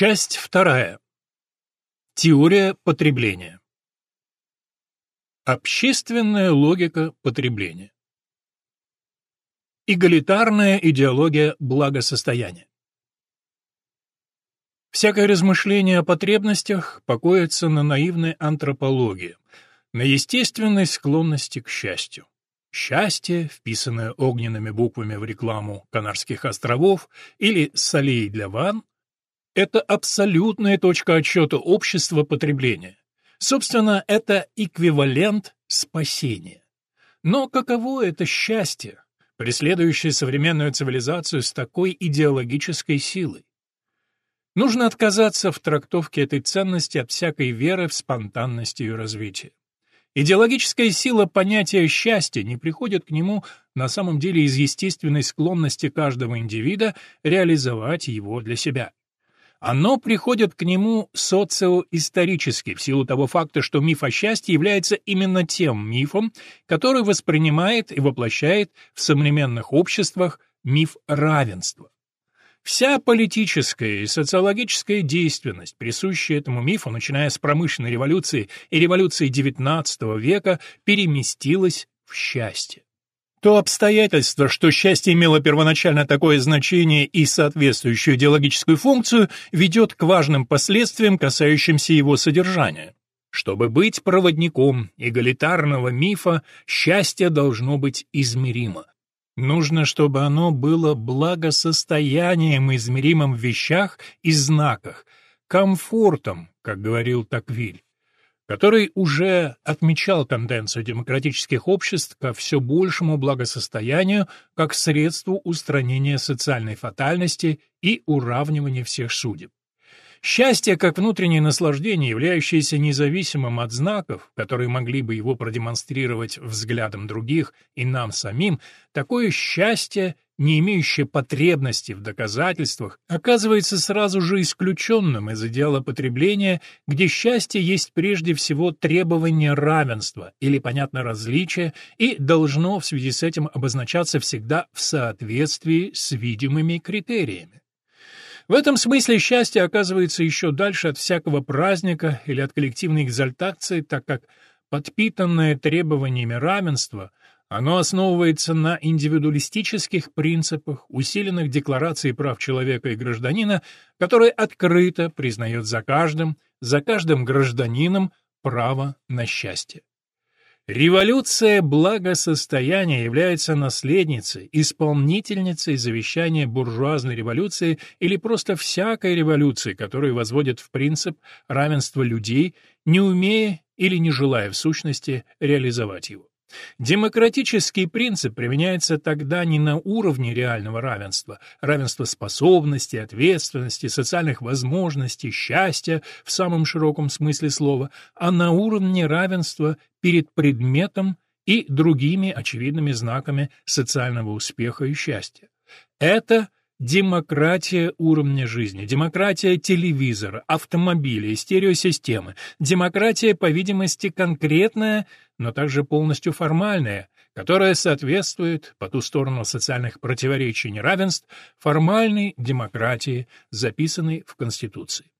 Часть вторая. Теория потребления. Общественная логика потребления. Эгалитарная идеология благосостояния. Всякое размышление о потребностях покоится на наивной антропологии, на естественной склонности к счастью. Счастье, вписанное огненными буквами в рекламу Канарских островов или солей для ванн, это абсолютная точка отсчета общества потребления. Собственно, это эквивалент спасения. Но каково это счастье, преследующее современную цивилизацию с такой идеологической силой? Нужно отказаться в трактовке этой ценности от всякой веры в спонтанность ее развития. Идеологическая сила понятия счастья не приходит к нему на самом деле из естественной склонности каждого индивида реализовать его для себя. Оно приходит к нему социоисторически, в силу того факта, что миф о счастье является именно тем мифом, который воспринимает и воплощает в современных обществах миф равенства. Вся политическая и социологическая действенность, присущая этому мифу, начиная с промышленной революции и революции XIX века, переместилась в счастье. То обстоятельство, что счастье имело первоначально такое значение и соответствующую идеологическую функцию, ведет к важным последствиям, касающимся его содержания. Чтобы быть проводником эгалитарного мифа, счастье должно быть измеримо. Нужно, чтобы оно было благосостоянием, измеримым в вещах и знаках, комфортом, как говорил Таквиль который уже отмечал тенденцию демократических обществ ко все большему благосостоянию как средству устранения социальной фатальности и уравнивания всех судеб. Счастье как внутреннее наслаждение, являющееся независимым от знаков, которые могли бы его продемонстрировать взглядом других и нам самим, такое счастье не имеющее потребности в доказательствах, оказывается сразу же исключенным из идеала потребления, где счастье есть прежде всего требование равенства или, понятно, различия, и должно в связи с этим обозначаться всегда в соответствии с видимыми критериями. В этом смысле счастье оказывается еще дальше от всякого праздника или от коллективной экзальтации, так как подпитанное требованиями равенства – оно основывается на индивидуалистических принципах, усиленных Декларацией прав человека и гражданина, которая открыто признает за каждым, за каждым гражданином право на счастье. Революция благосостояния является наследницей, исполнительницей завещания буржуазной революции или просто всякой революции, которая возводит в принцип равенства людей, не умея или не желая в сущности реализовать его. Демократический принцип применяется тогда не на уровне реального равенства, равенства способностей, ответственности, социальных возможностей, счастья в самом широком смысле слова, а на уровне равенства перед предметом и другими очевидными знаками социального успеха и счастья. Это Демократия уровня жизни, демократия телевизора, автомобиля и стереосистемы, демократия, по видимости, конкретная, но также полностью формальная, которая соответствует, по ту сторону социальных противоречий и неравенств, формальной демократии, записанной в Конституции.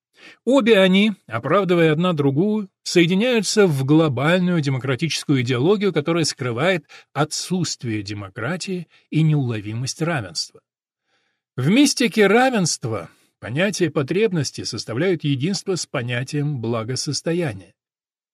Обе они, оправдывая одна другую, соединяются в глобальную демократическую идеологию, которая скрывает отсутствие демократии и неуловимость равенства. В мистике равенства понятие потребности составляют единство с понятием благосостояния.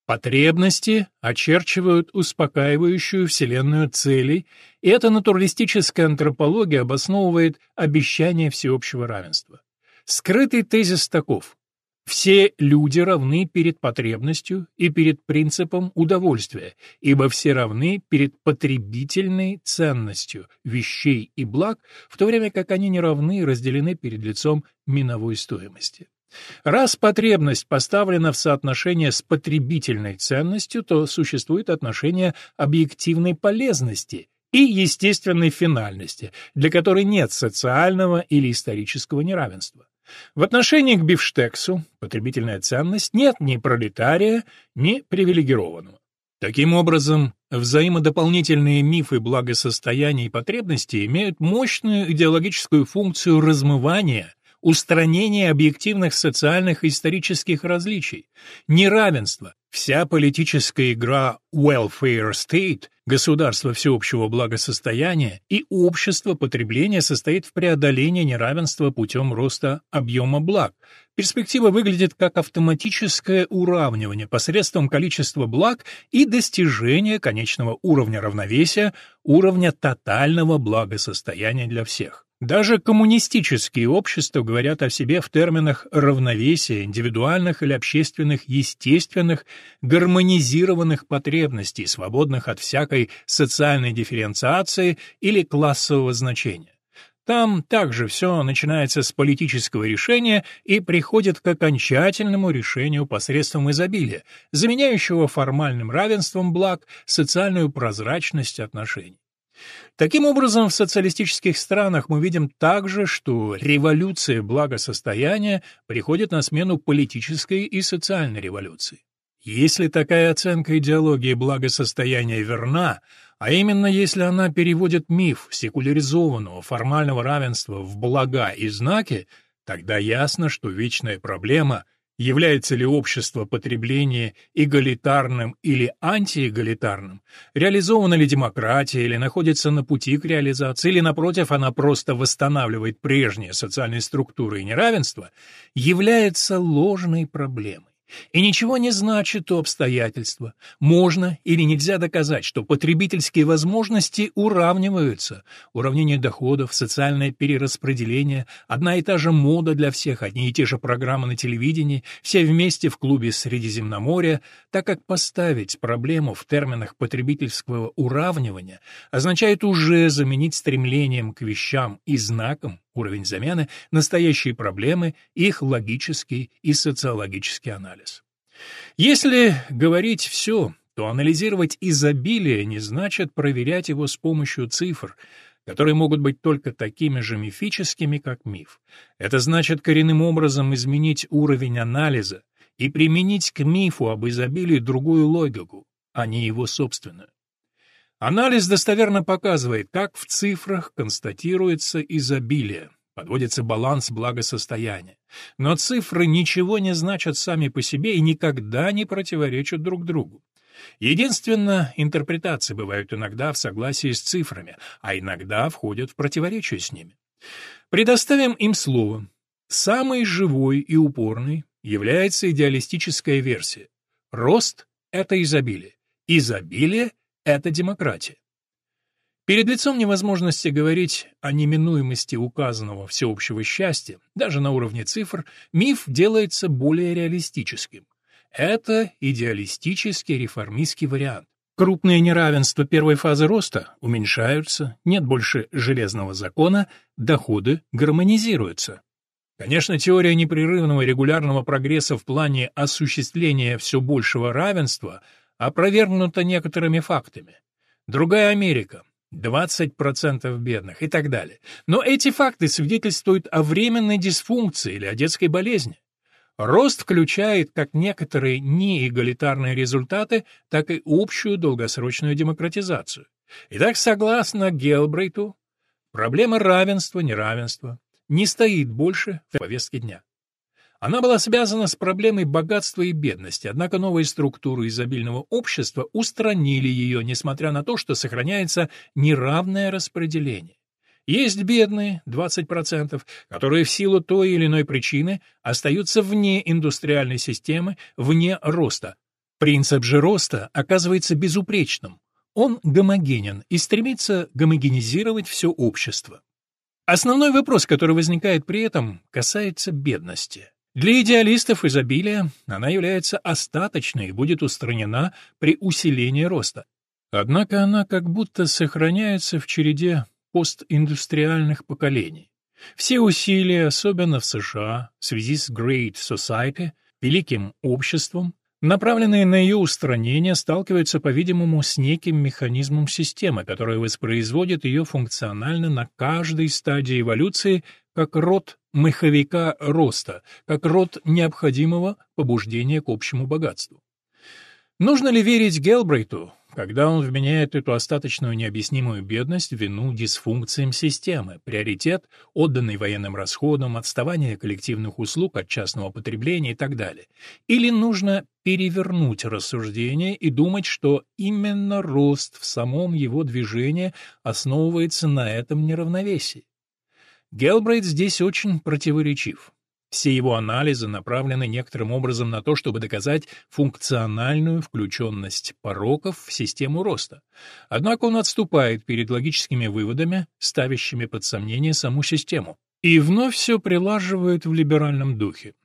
Потребности очерчивают успокаивающую вселенную целей, и эта натуралистическая антропология обосновывает обещание всеобщего равенства. Скрытый тезис таков. Все люди равны перед потребностью и перед принципом удовольствия, ибо все равны перед потребительной ценностью вещей и благ, в то время как они не равны и разделены перед лицом миновой стоимости. Раз потребность поставлена в соотношение с потребительной ценностью, то существует отношение объективной полезности и естественной финальности, для которой нет социального или исторического неравенства. В отношении к бифштексу потребительная ценность нет ни пролетария, ни привилегированного. Таким образом, взаимодополнительные мифы благосостояния и потребности имеют мощную идеологическую функцию размывания, устранение объективных социальных и исторических различий, неравенство, вся политическая игра welfare state, государство всеобщего благосостояния и общество потребления состоит в преодолении неравенства путем роста объема благ. Перспектива выглядит как автоматическое уравнивание посредством количества благ и достижения конечного уровня равновесия, уровня тотального благосостояния для всех. Даже коммунистические общества говорят о себе в терминах равновесия индивидуальных или общественных, естественных, гармонизированных потребностей, свободных от всякой социальной дифференциации или классового значения. Там также все начинается с политического решения и приходит к окончательному решению посредством изобилия, заменяющего формальным равенством благ социальную прозрачность отношений. Таким образом, в социалистических странах мы видим также, что революция благосостояния приходит на смену политической и социальной революции. Если такая оценка идеологии благосостояния верна, а именно если она переводит миф секуляризованного формального равенства в блага и знаки, тогда ясно, что вечная проблема — Является ли общество потребления эгалитарным или антиэгалитарным? Реализована ли демократия или находится на пути к реализации, или, напротив, она просто восстанавливает прежние социальные структуры и неравенство? Является ложной проблемой. И ничего не значит то обстоятельство. Можно или нельзя доказать, что потребительские возможности уравниваются. Уравнение доходов, социальное перераспределение, одна и та же мода для всех, одни и те же программы на телевидении, все вместе в клубе Средиземноморья, так как поставить проблему в терминах потребительского уравнивания означает уже заменить стремлением к вещам и знакам уровень замены, настоящие проблемы, их логический и социологический анализ. Если говорить все, то анализировать изобилие не значит проверять его с помощью цифр, которые могут быть только такими же мифическими, как миф. Это значит коренным образом изменить уровень анализа и применить к мифу об изобилии другую логику, а не его собственную. Анализ достоверно показывает, как в цифрах констатируется изобилие, подводится баланс благосостояния. Но цифры ничего не значат сами по себе и никогда не противоречат друг другу. Единственно, интерпретации бывают иногда в согласии с цифрами, а иногда входят в противоречие с ними. Предоставим им слово. Самой живой и упорной является идеалистическая версия. Рост — это изобилие. Изобилие это демократия. Перед лицом невозможности говорить о неминуемости указанного всеобщего счастья, даже на уровне цифр, миф делается более реалистическим. Это идеалистический реформистский вариант. Крупные неравенства первой фазы роста уменьшаются, нет больше железного закона, доходы гармонизируются. Конечно, теория непрерывного регулярного прогресса в плане осуществления все большего равенства – опровергнуто некоторыми фактами. Другая Америка, 20% бедных и так далее. Но эти факты свидетельствуют о временной дисфункции или о детской болезни. Рост включает как некоторые неэгалитарные результаты, так и общую долгосрочную демократизацию. Итак, согласно Гелбрейту, проблема равенства-неравенства не стоит больше в повестке дня. Она была связана с проблемой богатства и бедности, однако новые структуры изобильного общества устранили ее, несмотря на то, что сохраняется неравное распределение. Есть бедные, 20%, которые в силу той или иной причины остаются вне индустриальной системы, вне роста. Принцип же роста оказывается безупречным. Он гомогенен и стремится гомогенизировать все общество. Основной вопрос, который возникает при этом, касается бедности. Для идеалистов изобилия она является остаточной и будет устранена при усилении роста. Однако она как будто сохраняется в череде постиндустриальных поколений. Все усилия, особенно в США, в связи с Great Society, великим обществом, направленные на ее устранение, сталкиваются, по-видимому, с неким механизмом системы, который воспроизводит ее функционально на каждой стадии эволюции как род маховика роста, как род необходимого побуждения к общему богатству. Нужно ли верить Гелбрейту, когда он вменяет эту остаточную необъяснимую бедность вину дисфункциям системы, приоритет, отданный военным расходам, отставание коллективных услуг от частного потребления и так далее. Или нужно перевернуть рассуждение и думать, что именно рост в самом его движении основывается на этом неравновесии. Гелбрейт здесь очень противоречив. Все его анализы направлены некоторым образом на то, чтобы доказать функциональную включенность пороков в систему роста. Однако он отступает перед логическими выводами, ставящими под сомнение саму систему, и вновь все прилаживает в либеральном духе.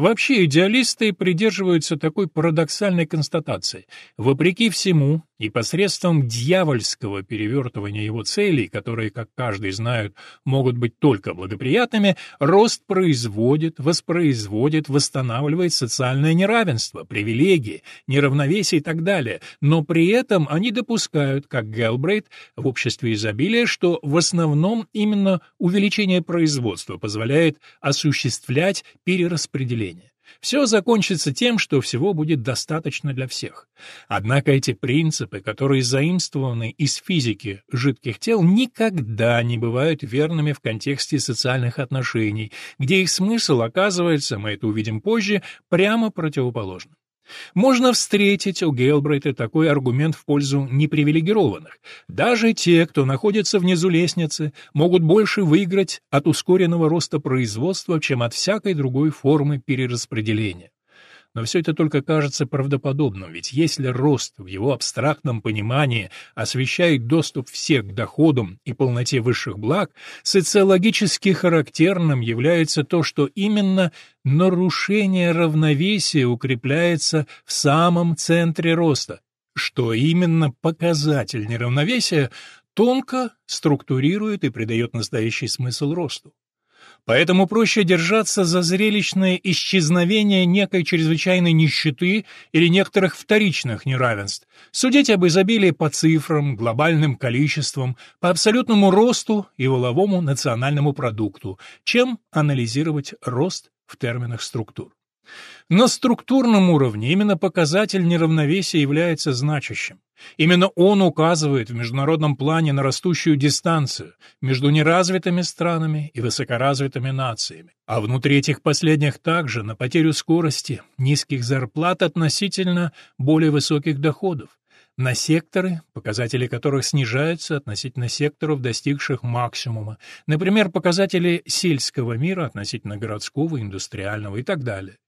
Вообще идеалисты придерживаются такой парадоксальной констатации. Вопреки всему и посредством дьявольского перевертывания его целей, которые, как каждый знает, могут быть только благоприятными, рост производит, воспроизводит, восстанавливает социальное неравенство, привилегии, неравновесие и так далее, но при этом они допускают, как Гелбрейт в обществе изобилия, что в основном именно увеличение производства позволяет осуществлять перераспределение. Все закончится тем, что всего будет достаточно для всех. Однако эти принципы, которые заимствованы из физики жидких тел, никогда не бывают верными в контексте социальных отношений, где их смысл оказывается, мы это увидим позже, прямо противоположным. Можно встретить у Гейлбрейта такой аргумент в пользу непривилегированных. Даже те, кто находится внизу лестницы, могут больше выиграть от ускоренного роста производства, чем от всякой другой формы перераспределения. Но все это только кажется правдоподобным, ведь если рост в его абстрактном понимании освещает доступ всех к доходам и полноте высших благ, социологически характерным является то, что именно нарушение равновесия укрепляется в самом центре роста, что именно показатель неравновесия тонко структурирует и придает настоящий смысл росту. Поэтому проще держаться за зрелищное исчезновение некой чрезвычайной нищеты или некоторых вторичных неравенств, судить об изобилии по цифрам, глобальным количествам, по абсолютному росту и воловому национальному продукту, чем анализировать рост в терминах структур. На структурном уровне именно показатель неравновесия является значащим. Именно он указывает в международном плане на растущую дистанцию между неразвитыми странами и высокоразвитыми нациями, а внутри этих последних также на потерю скорости, низких зарплат относительно более высоких доходов, на секторы, показатели которых снижаются относительно секторов, достигших максимума, например, показатели сельского мира относительно городского, индустриального и так далее.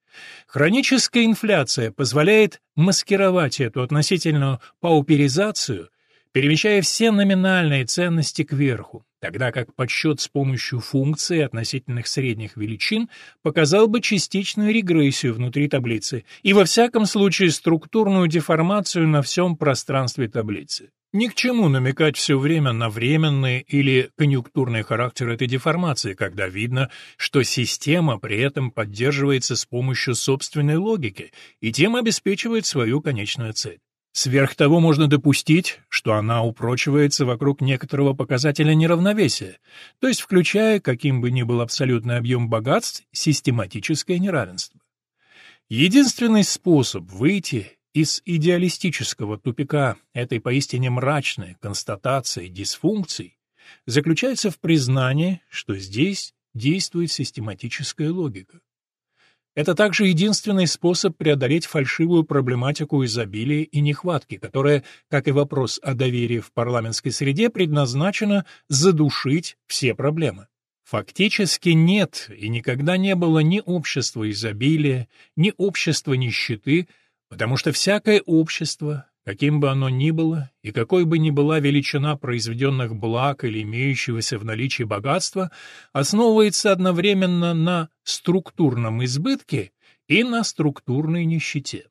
Хроническая инфляция позволяет маскировать эту относительную пауперизацию, перемещая все номинальные ценности кверху, тогда как подсчет с помощью функций относительных средних величин показал бы частичную регрессию внутри таблицы и во всяком случае структурную деформацию на всем пространстве таблицы. Ни к чему намекать все время на временный или конъюнктурный характер этой деформации, когда видно, что система при этом поддерживается с помощью собственной логики и тем обеспечивает свою конечную цель. Сверх того можно допустить, что она упрочивается вокруг некоторого показателя неравновесия, то есть включая, каким бы ни был абсолютный объем богатств, систематическое неравенство. Единственный способ выйти из идеалистического тупика этой поистине мрачной констатации дисфункций заключается в признании, что здесь действует систематическая логика. Это также единственный способ преодолеть фальшивую проблематику изобилия и нехватки, которая, как и вопрос о доверии в парламентской среде, предназначена задушить все проблемы. Фактически нет и никогда не было ни общества изобилия, ни общества нищеты, Потому что всякое общество, каким бы оно ни было, и какой бы ни была величина произведенных благ или имеющегося в наличии богатства, основывается одновременно на структурном избытке и на структурной нищете.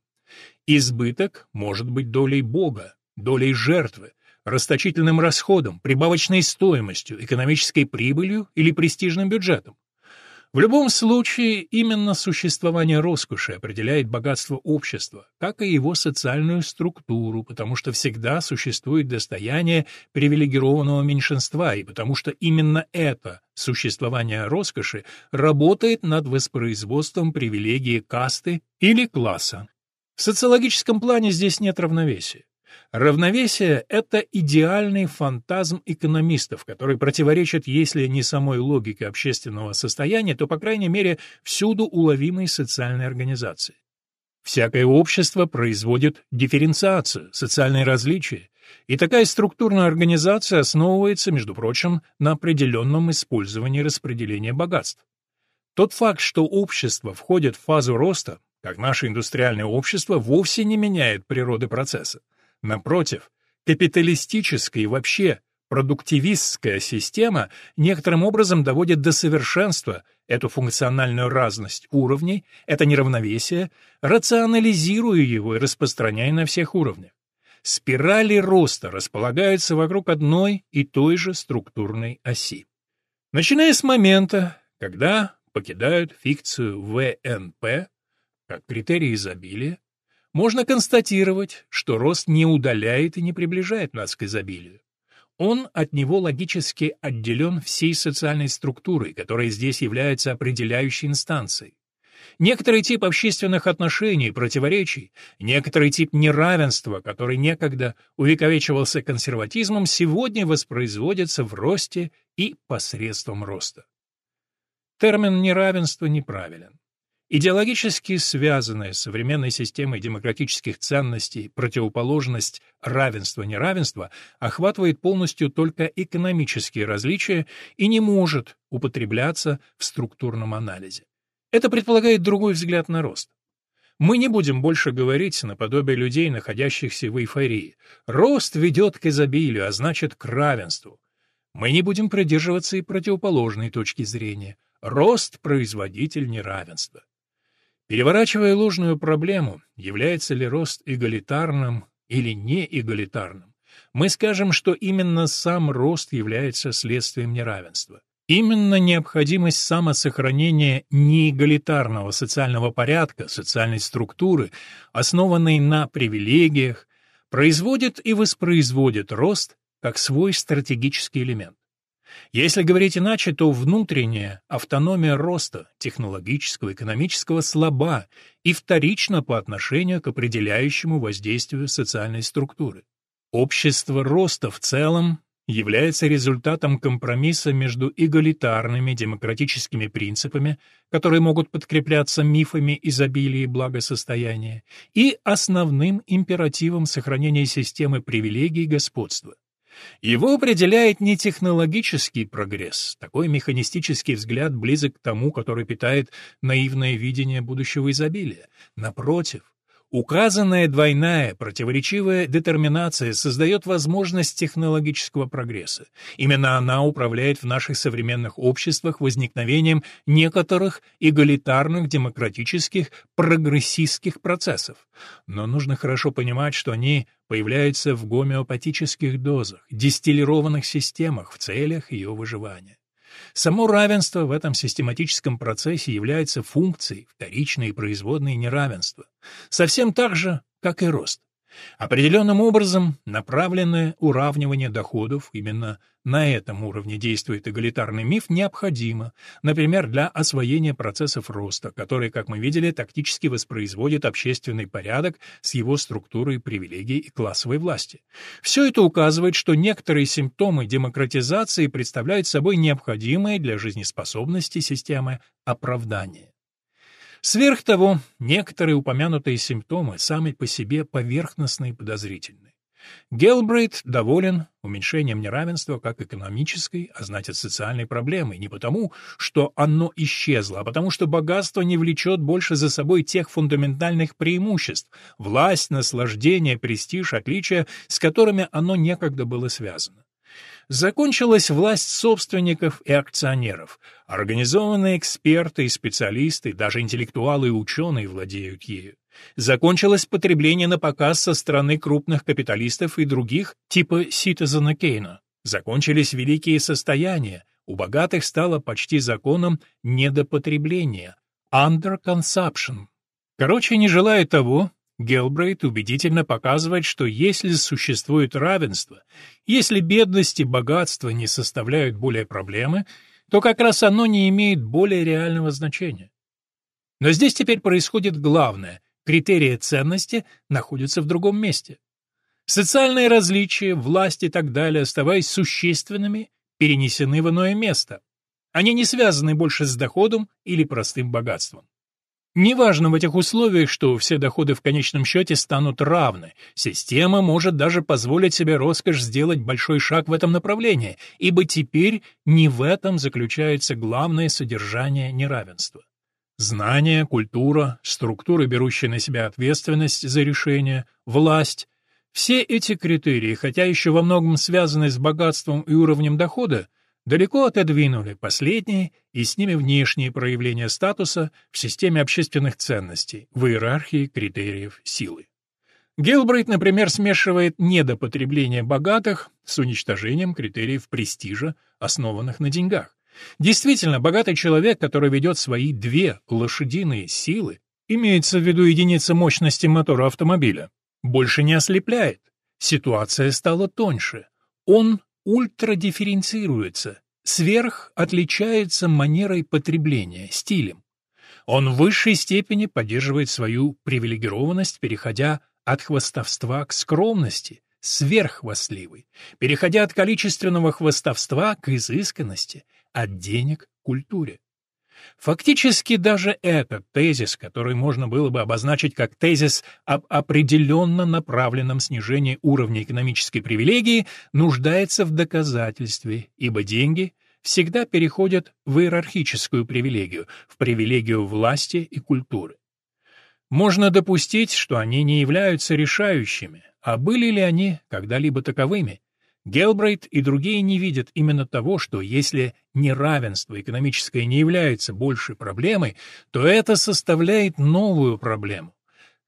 Избыток может быть долей Бога, долей жертвы, расточительным расходом, прибавочной стоимостью, экономической прибылью или престижным бюджетом. В любом случае, именно существование роскоши определяет богатство общества, как и его социальную структуру, потому что всегда существует достояние привилегированного меньшинства, и потому что именно это существование роскоши работает над воспроизводством привилегии касты или класса. В социологическом плане здесь нет равновесия. Равновесие — это идеальный фантазм экономистов, который противоречит, если не самой логике общественного состояния, то, по крайней мере, всюду уловимой социальной организации. Всякое общество производит дифференциацию, социальные различия, и такая структурная организация основывается, между прочим, на определенном использовании распределения богатств. Тот факт, что общество входит в фазу роста, как наше индустриальное общество, вовсе не меняет природы процесса. Напротив, капиталистическая и вообще продуктивистская система некоторым образом доводит до совершенства эту функциональную разность уровней, это неравновесие, рационализируя его и распространяя на всех уровнях. Спирали роста располагаются вокруг одной и той же структурной оси. Начиная с момента, когда покидают фикцию ВНП, как критерий изобилия, можно констатировать, что рост не удаляет и не приближает нас к изобилию. Он от него логически отделен всей социальной структурой, которая здесь является определяющей инстанцией. Некоторый тип общественных отношений, противоречий, некоторый тип неравенства, который некогда увековечивался консерватизмом, сегодня воспроизводится в росте и посредством роста. Термин неравенства неправилен. Идеологически связанная с современной системой демократических ценностей противоположность равенства-неравенства охватывает полностью только экономические различия и не может употребляться в структурном анализе. Это предполагает другой взгляд на рост. Мы не будем больше говорить наподобие людей, находящихся в эйфории. Рост ведет к изобилию, а значит к равенству. Мы не будем придерживаться и противоположной точки зрения. Рост – производитель неравенства. Переворачивая ложную проблему, является ли рост эгалитарным или неэгалитарным, мы скажем, что именно сам рост является следствием неравенства. Именно необходимость самосохранения неэгалитарного социального порядка, социальной структуры, основанной на привилегиях, производит и воспроизводит рост как свой стратегический элемент. Если говорить иначе, то внутренняя автономия роста технологического, экономического слаба и вторична по отношению к определяющему воздействию социальной структуры. Общество роста в целом является результатом компромисса между эгалитарными демократическими принципами, которые могут подкрепляться мифами изобилия и благосостояния, и основным императивом сохранения системы привилегий и господства. Его определяет не технологический прогресс, такой механистический взгляд близок к тому, который питает наивное видение будущего изобилия. Напротив, Указанная двойная, противоречивая детерминация создает возможность технологического прогресса. Именно она управляет в наших современных обществах возникновением некоторых эгалитарных демократических прогрессистских процессов. Но нужно хорошо понимать, что они появляются в гомеопатических дозах, дистиллированных системах в целях ее выживания. Само равенство в этом систематическом процессе является функцией вторичной производной неравенства, совсем так же, как и рост. Определенным образом направленное уравнивание доходов, именно на этом уровне действует эгалитарный миф, необходимо, например, для освоения процессов роста, которые, как мы видели, тактически воспроизводят общественный порядок с его структурой привилегий и классовой власти. Все это указывает, что некоторые симптомы демократизации представляют собой необходимые для жизнеспособности системы оправдания. Сверх того, некоторые упомянутые симптомы сами по себе поверхностны и подозрительны. Гелбрейт доволен уменьшением неравенства как экономической, а значит социальной проблемой, не потому, что оно исчезло, а потому что богатство не влечет больше за собой тех фундаментальных преимуществ – власть, наслаждение, престиж, отличия, с которыми оно некогда было связано. Закончилась власть собственников и акционеров. Организованные эксперты и специалисты, даже интеллектуалы и ученые владеют ею. Закончилось потребление на показ со стороны крупных капиталистов и других, типа Ситизена Кейна. Закончились великие состояния. У богатых стало почти законом недопотребления. Underconsumption. Короче, не желая того, Гелбрейт убедительно показывает, что если существует равенство, если бедность и богатство не составляют более проблемы, то как раз оно не имеет более реального значения. Но здесь теперь происходит главное – критерии ценности находятся в другом месте. Социальные различия, власть и так далее, оставаясь существенными, перенесены в иное место. Они не связаны больше с доходом или простым богатством. Неважно в этих условиях, что все доходы в конечном счете станут равны. Система может даже позволить себе роскошь сделать большой шаг в этом направлении, ибо теперь не в этом заключается главное содержание неравенства. Знания, культура, структуры, берущие на себя ответственность за решения, власть – все эти критерии, хотя еще во многом связаны с богатством и уровнем дохода, далеко отодвинули последние и с ними внешние проявления статуса в системе общественных ценностей, в иерархии критериев силы. Гилбрейт, например, смешивает недопотребление богатых с уничтожением критериев престижа, основанных на деньгах. Действительно, богатый человек, который ведет свои две лошадиные силы, имеется в виду единица мощности мотора автомобиля, больше не ослепляет. Ситуация стала тоньше. Он ультрадифференцируется, сверх отличается манерой потребления, стилем. Он в высшей степени поддерживает свою привилегированность, переходя от хвастовства к скромности, сверххвастливый, переходя от количественного хвастовства к изысканности, от денег к культуре. Фактически даже этот тезис, который можно было бы обозначить как тезис об определенно направленном снижении уровня экономической привилегии, нуждается в доказательстве, ибо деньги всегда переходят в иерархическую привилегию, в привилегию власти и культуры. Можно допустить, что они не являются решающими, а были ли они когда-либо таковыми, Гелбрейт и другие не видят именно того, что если неравенство экономическое не является большей проблемой, то это составляет новую проблему.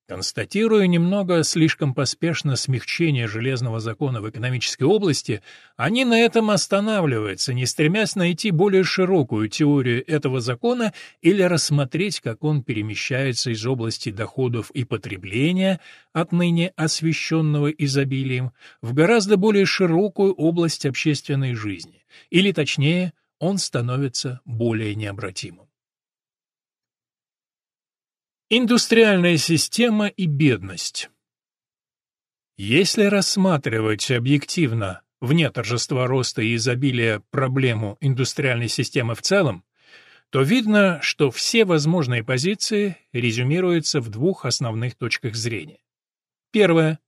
Констатируя немного слишком поспешно смягчение железного закона в экономической области, они на этом останавливаются, не стремясь найти более широкую теорию этого закона или рассмотреть, как он перемещается из области доходов и потребления, отныне освещенного изобилием, в гораздо более широкую область общественной жизни, или, точнее, он становится более необратимым. Индустриальная система и бедность Если рассматривать объективно, вне торжества роста и изобилия, проблему индустриальной системы в целом, то видно, что все возможные позиции резюмируются в двух основных точках зрения. Первое.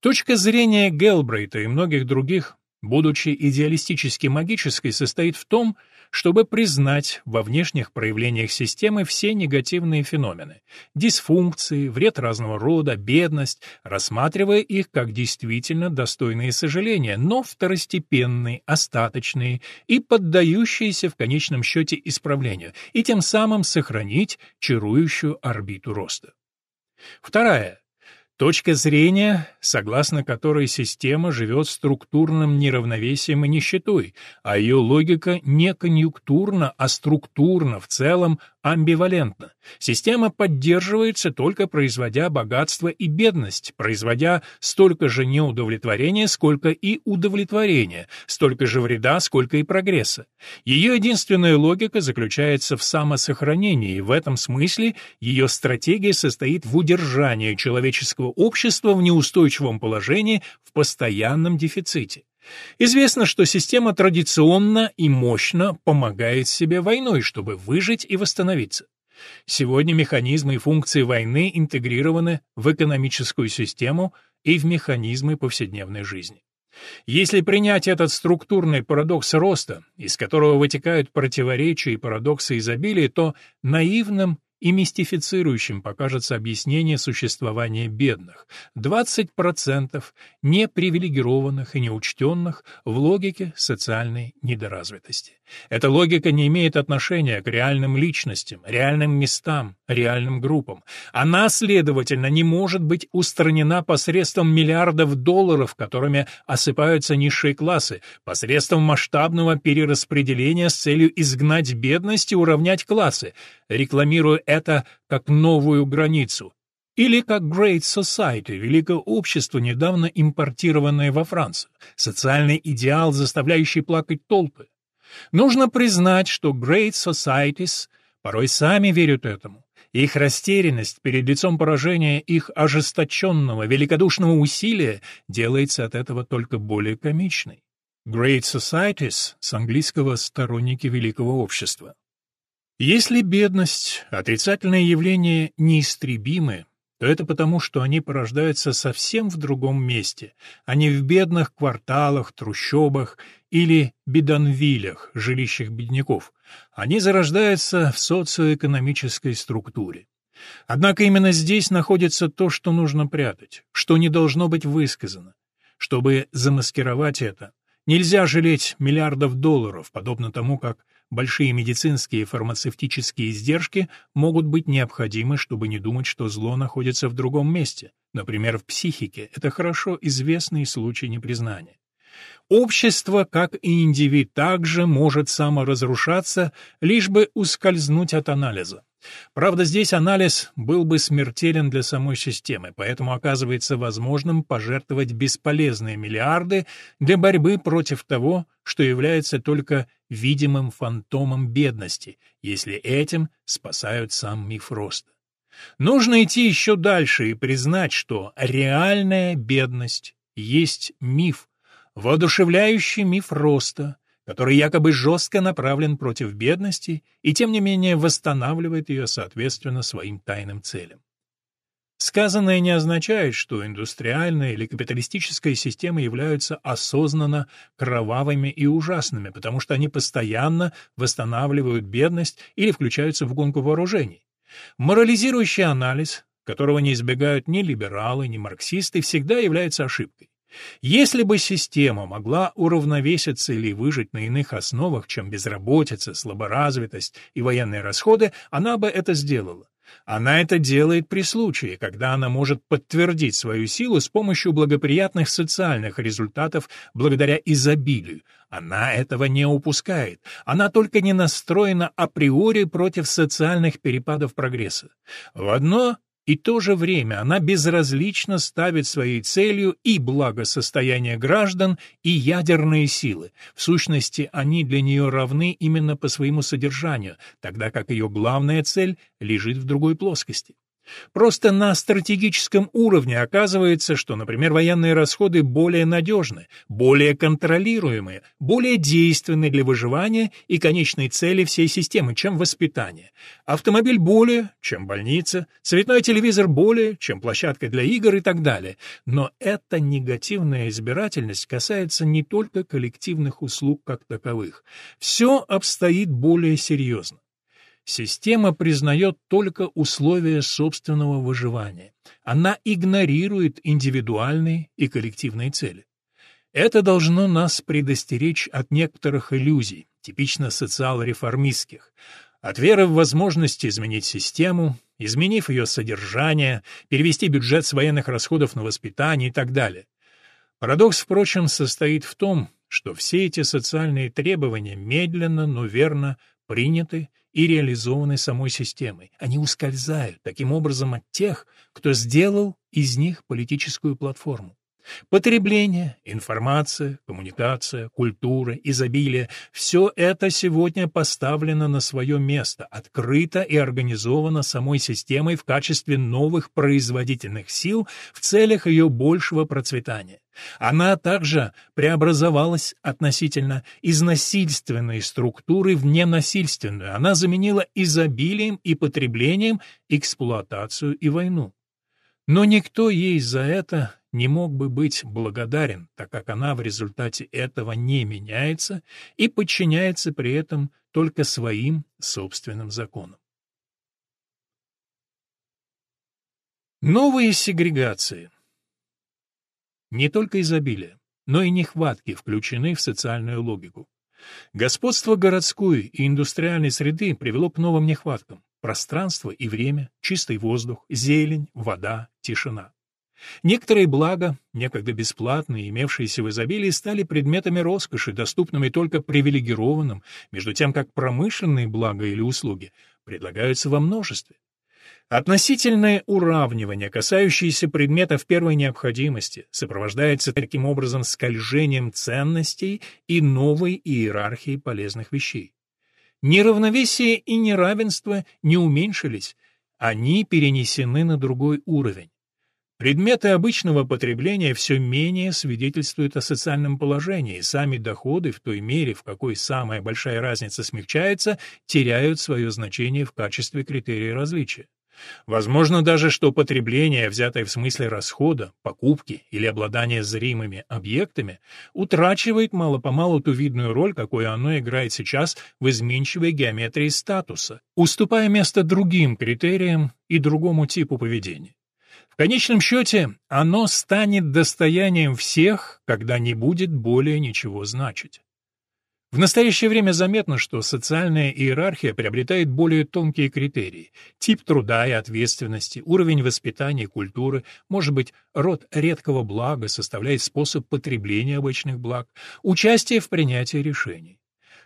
Точка зрения Гелбрейта и многих других, будучи идеалистически магической, состоит в том, чтобы признать во внешних проявлениях системы все негативные феномены – дисфункции, вред разного рода, бедность, рассматривая их как действительно достойные сожаления, но второстепенные, остаточные и поддающиеся в конечном счете исправлению, и тем самым сохранить чарующую орбиту роста. Вторая Точка зрения, согласно которой система живет структурным неравновесием и нищетой, а ее логика не конъюнктурна, а структурна, в целом амбивалентна. Система поддерживается только производя богатство и бедность, производя столько же неудовлетворения, сколько и удовлетворения, столько же вреда, сколько и прогресса. Ее единственная логика заключается в самосохранении, и в этом смысле ее стратегия состоит в удержании человеческого общества в неустойчивом положении в постоянном дефиците. Известно, что система традиционно и мощно помогает себе войной, чтобы выжить и восстановиться. Сегодня механизмы и функции войны интегрированы в экономическую систему и в механизмы повседневной жизни. Если принять этот структурный парадокс роста, из которого вытекают противоречия и парадоксы изобилия, то наивным и мистифицирующим покажется объяснение существования бедных, 20% непривилегированных и неучтенных в логике социальной недоразвитости. Эта логика не имеет отношения к реальным личностям, реальным местам, реальным группам. Она, следовательно, не может быть устранена посредством миллиардов долларов, которыми осыпаются низшие классы, посредством масштабного перераспределения с целью изгнать бедность и уравнять классы, рекламируя это как новую границу, или как Great Society, великое общество, недавно импортированное во Францию, социальный идеал, заставляющий плакать толпы. Нужно признать, что Great Societies порой сами верят этому. Их растерянность перед лицом поражения их ожесточенного, великодушного усилия делается от этого только более комичной. Great Societies с английского «сторонники великого общества». Если бедность, отрицательное явление неистребимы, то это потому, что они порождаются совсем в другом месте, а не в бедных кварталах, трущобах или бедонвилях, жилищах бедняков. Они зарождаются в социоэкономической структуре. Однако именно здесь находится то, что нужно прятать, что не должно быть высказано. Чтобы замаскировать это, нельзя жалеть миллиардов долларов, подобно тому, как большие медицинские и фармацевтические издержки могут быть необходимы, чтобы не думать, что зло находится в другом месте, например, в психике. Это хорошо известный случай непризнания. Общество, как и индивид, также может саморазрушаться, лишь бы ускользнуть от анализа. Правда, здесь анализ был бы смертелен для самой системы, поэтому оказывается возможным пожертвовать бесполезные миллиарды для борьбы против того, что является только видимым фантомом бедности, если этим спасают сам миф роста. Нужно идти еще дальше и признать, что реальная бедность есть миф, воодушевляющий миф роста, который якобы жестко направлен против бедности и тем не менее восстанавливает ее соответственно своим тайным целям. Сказанное не означает, что индустриальная или капиталистическая системы являются осознанно кровавыми и ужасными, потому что они постоянно восстанавливают бедность или включаются в гонку вооружений. Морализирующий анализ, которого не избегают ни либералы, ни марксисты, всегда является ошибкой. Если бы система могла уравновеситься или выжить на иных основах, чем безработица, слаборазвитость и военные расходы, она бы это сделала. Она это делает при случае, когда она может подтвердить свою силу с помощью благоприятных социальных результатов благодаря изобилию. Она этого не упускает. Она только не настроена априори против социальных перепадов прогресса. В одно и то же время она безразлично ставит своей целью и благосостояние граждан, и ядерные силы. В сущности, они для нее равны именно по своему содержанию, тогда как ее главная цель лежит в другой плоскости. Просто на стратегическом уровне оказывается, что, например, военные расходы более надежны, более контролируемые, более действенны для выживания и конечной цели всей системы, чем воспитание. Автомобиль более, чем больница, цветной телевизор более, чем площадка для игр и так далее. Но эта негативная избирательность касается не только коллективных услуг как таковых. Все обстоит более серьезно. Система признает только условия собственного выживания. Она игнорирует индивидуальные и коллективные цели. Это должно нас предостеречь от некоторых иллюзий, типично социал-реформистских, от веры в возможность изменить систему, изменив ее содержание, перевести бюджет с военных расходов на воспитание и так далее. Парадокс, впрочем, состоит в том, что все эти социальные требования медленно, но верно приняты и реализованы самой системой. Они ускользают таким образом от тех, кто сделал из них политическую платформу. Потребление, информация, коммуникация, культура, изобилие – все это сегодня поставлено на свое место, открыто и организовано самой системой в качестве новых производительных сил в целях ее большего процветания. Она также преобразовалась относительно из насильственной структуры в ненасильственную. Она заменила изобилием и потреблением эксплуатацию и войну. Но никто ей за это не мог бы быть благодарен, так как она в результате этого не меняется и подчиняется при этом только своим собственным законам. Новые сегрегации Не только изобилие, но и нехватки включены в социальную логику. Господство городской и индустриальной среды привело к новым нехваткам – пространство и время, чистый воздух, зелень, вода, тишина. Некоторые блага, некогда бесплатные, имевшиеся в изобилии, стали предметами роскоши, доступными только привилегированным, между тем как промышленные блага или услуги предлагаются во множестве. Относительное уравнивание, касающееся предметов первой необходимости, сопровождается таким образом скольжением ценностей и новой иерархией полезных вещей. Неравновесие и неравенство не уменьшились, Они перенесены на другой уровень. Предметы обычного потребления все менее свидетельствуют о социальном положении, сами доходы, в той мере, в какой самая большая разница смягчается, теряют свое значение в качестве критерия различия. Возможно даже, что потребление, взятое в смысле расхода, покупки или обладания зримыми объектами, утрачивает мало-помалу ту видную роль, какую оно играет сейчас в изменчивой геометрии статуса, уступая место другим критериям и другому типу поведения. В конечном счете, оно станет достоянием всех, когда не будет более ничего значить. В настоящее время заметно, что социальная иерархия приобретает более тонкие критерии. Тип труда и ответственности, уровень воспитания и культуры, может быть, род редкого блага составляет способ потребления обычных благ, участие в принятии решений.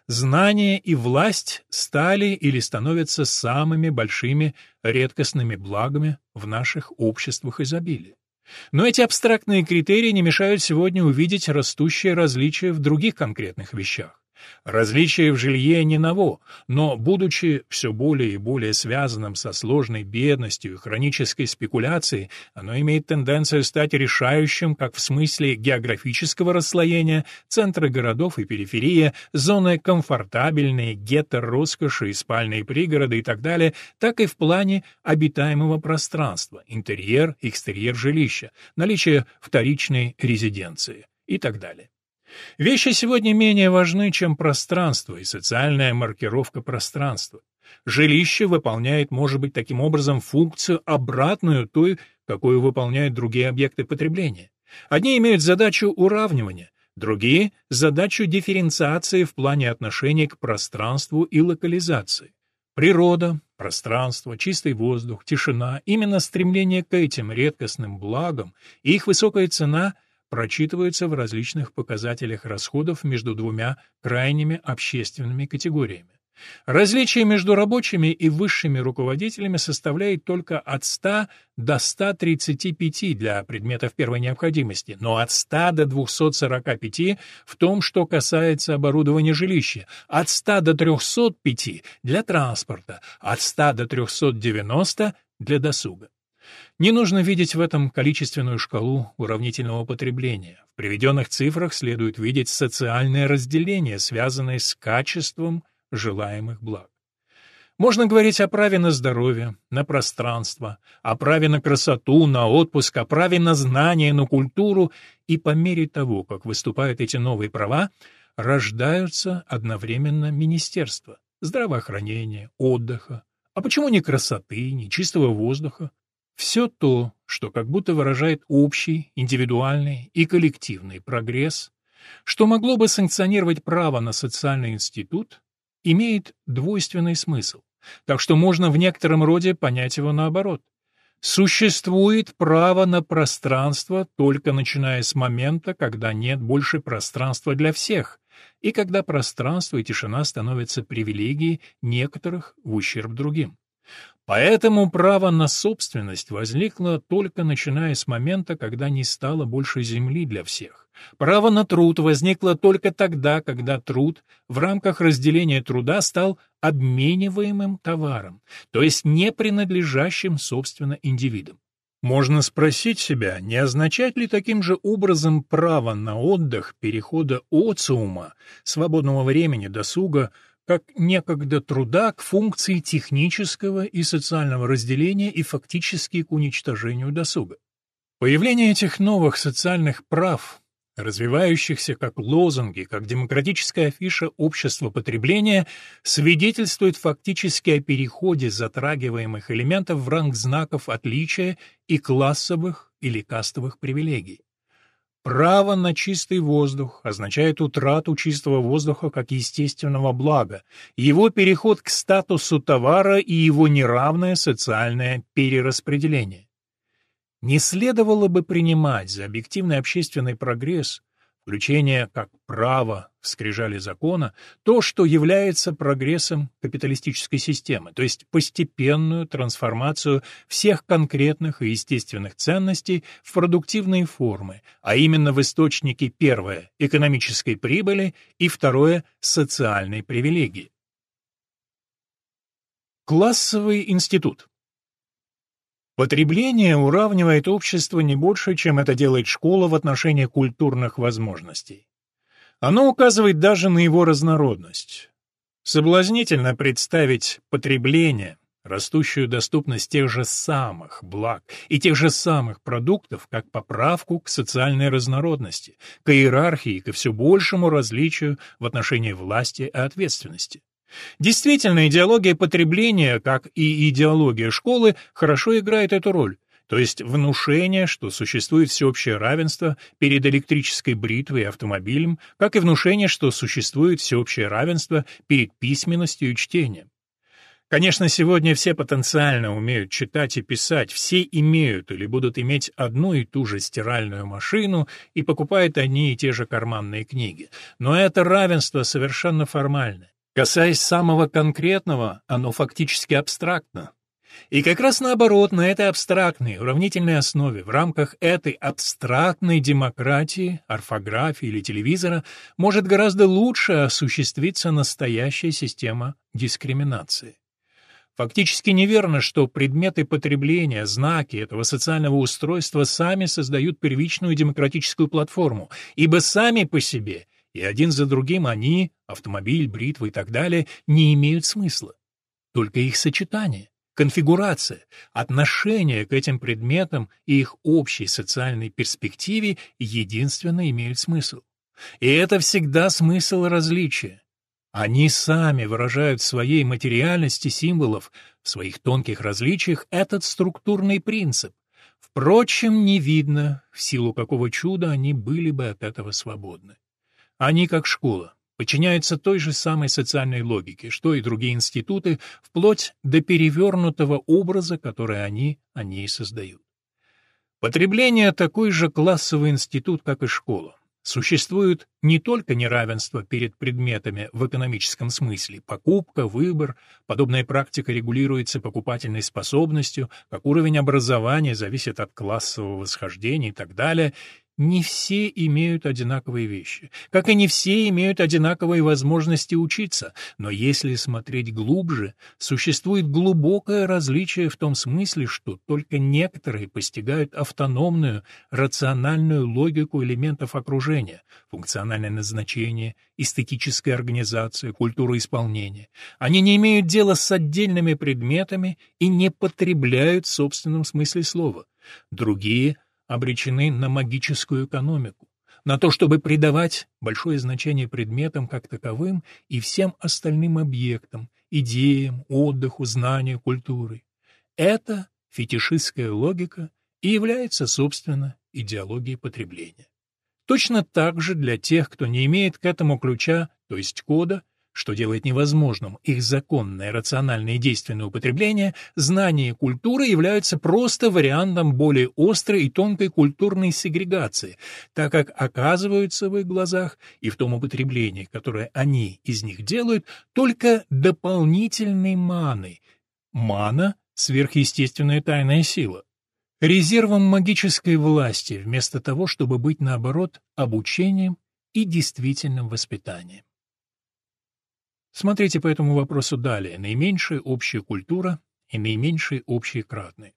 Знание и власть стали или становятся самыми большими редкостными благами в наших обществах изобилия. Но эти абстрактные критерии не мешают сегодня увидеть растущее различие в других конкретных вещах. Различие в жилье не ново, но, будучи все более и более связанным со сложной бедностью и хронической спекуляцией, оно имеет тенденцию стать решающим как в смысле географического расслоения, центры городов и периферия, зоны комфортабельные, гетто роскоши и спальные пригороды и так далее, так и в плане обитаемого пространства, интерьер, экстерьер жилища, наличие вторичной резиденции и так далее. Вещи сегодня менее важны, чем пространство и социальная маркировка пространства. Жилище выполняет, может быть, таким образом функцию обратную той, какую выполняют другие объекты потребления. Одни имеют задачу уравнивания, другие — задачу дифференциации в плане отношения к пространству и локализации. Природа, пространство, чистый воздух, тишина — именно стремление к этим редкостным благам и их высокая цена — прочитываются в различных показателях расходов между двумя крайними общественными категориями. Различие между рабочими и высшими руководителями составляет только от 100 до 135 для предметов первой необходимости, но от 100 до 245 в том, что касается оборудования жилища, от 100 до 305 для транспорта, от 100 до 390 для досуга. Не нужно видеть в этом количественную шкалу уравнительного потребления. В приведенных цифрах следует видеть социальное разделение, связанное с качеством желаемых благ. Можно говорить о праве на здоровье, на пространство, о праве на красоту, на отпуск, о праве на знание, на культуру, и по мере того, как выступают эти новые права, рождаются одновременно министерства здравоохранения, отдыха, а почему не красоты, не чистого воздуха, все то, что как будто выражает общий, индивидуальный и коллективный прогресс, что могло бы санкционировать право на социальный институт, имеет двойственный смысл, так что можно в некотором роде понять его наоборот. Существует право на пространство только начиная с момента, когда нет больше пространства для всех, и когда пространство и тишина становятся привилегией некоторых в ущерб другим. Поэтому право на собственность возникло только начиная с момента, когда не стало больше земли для всех. Право на труд возникло только тогда, когда труд в рамках разделения труда стал обмениваемым товаром, то есть не принадлежащим, собственно, индивидам. Можно спросить себя, не означает ли таким же образом право на отдых перехода оциума, свободного времени, досуга, как некогда труда к функции технического и социального разделения и фактически к уничтожению досуга. Появление этих новых социальных прав, развивающихся как лозунги, как демократическая афиша общества потребления, свидетельствует фактически о переходе затрагиваемых элементов в ранг знаков отличия и классовых или кастовых привилегий. Право на чистый воздух означает утрату чистого воздуха как естественного блага, его переход к статусу товара и его неравное социальное перераспределение. Не следовало бы принимать за объективный общественный прогресс включение как право в скрижали закона, то, что является прогрессом капиталистической системы, то есть постепенную трансформацию всех конкретных и естественных ценностей в продуктивные формы, а именно в источники первое – экономической прибыли и второе – социальной привилегии. Классовый институт Потребление уравнивает общество не больше, чем это делает школа в отношении культурных возможностей. Оно указывает даже на его разнородность. Соблазнительно представить потребление, растущую доступность тех же самых благ и тех же самых продуктов, как поправку к социальной разнородности, к иерархии и ко все большему различию в отношении власти и ответственности. Действительно, идеология потребления, как и идеология школы, хорошо играет эту роль, то есть внушение, что существует всеобщее равенство перед электрической бритвой и автомобилем, как и внушение, что существует всеобщее равенство перед письменностью и чтением. Конечно, сегодня все потенциально умеют читать и писать, все имеют или будут иметь одну и ту же стиральную машину и покупают одни и те же карманные книги. Но это равенство совершенно формальное. Касаясь самого конкретного, оно фактически абстрактно. И как раз наоборот, на этой абстрактной, уравнительной основе, в рамках этой абстрактной демократии, орфографии или телевизора, может гораздо лучше осуществиться настоящая система дискриминации. Фактически неверно, что предметы потребления, знаки этого социального устройства сами создают первичную демократическую платформу, ибо сами по себе – и один за другим они, автомобиль, бритва и так далее, не имеют смысла. Только их сочетание, конфигурация, отношение к этим предметам и их общей социальной перспективе единственно имеют смысл. И это всегда смысл различия. Они сами выражают в своей материальности символов, в своих тонких различиях этот структурный принцип. Впрочем, не видно, в силу какого чуда они были бы от этого свободны. Они, как школа, подчиняются той же самой социальной логике, что и другие институты, вплоть до перевернутого образа, который они о ней создают. Потребление — такой же классовый институт, как и школа. Существует не только неравенство перед предметами в экономическом смысле, покупка, выбор, подобная практика регулируется покупательной способностью, как уровень образования зависит от классового восхождения и так далее, не все имеют одинаковые вещи, как и не все имеют одинаковые возможности учиться, но если смотреть глубже, существует глубокое различие в том смысле, что только некоторые постигают автономную, рациональную логику элементов окружения, функциональное назначение, эстетическая организация, культура исполнения. Они не имеют дела с отдельными предметами и не потребляют в собственном смысле слова. Другие — обречены на магическую экономику, на то, чтобы придавать большое значение предметам как таковым и всем остальным объектам, идеям, отдыху, знанию, культуре. Это фетишистская логика и является, собственно, идеологией потребления. Точно так же для тех, кто не имеет к этому ключа, то есть кода, что делает невозможным их законное, рациональное действенное употребление, знания и культура являются просто вариантом более острой и тонкой культурной сегрегации, так как оказываются в их глазах и в том употреблении, которое они из них делают, только дополнительной маной. Мана — сверхъестественная тайная сила резервом магической власти, вместо того, чтобы быть, наоборот, обучением и действительным воспитанием. Смотрите по этому вопросу далее. Наименьшая общая культура и наименьшие общие кратные.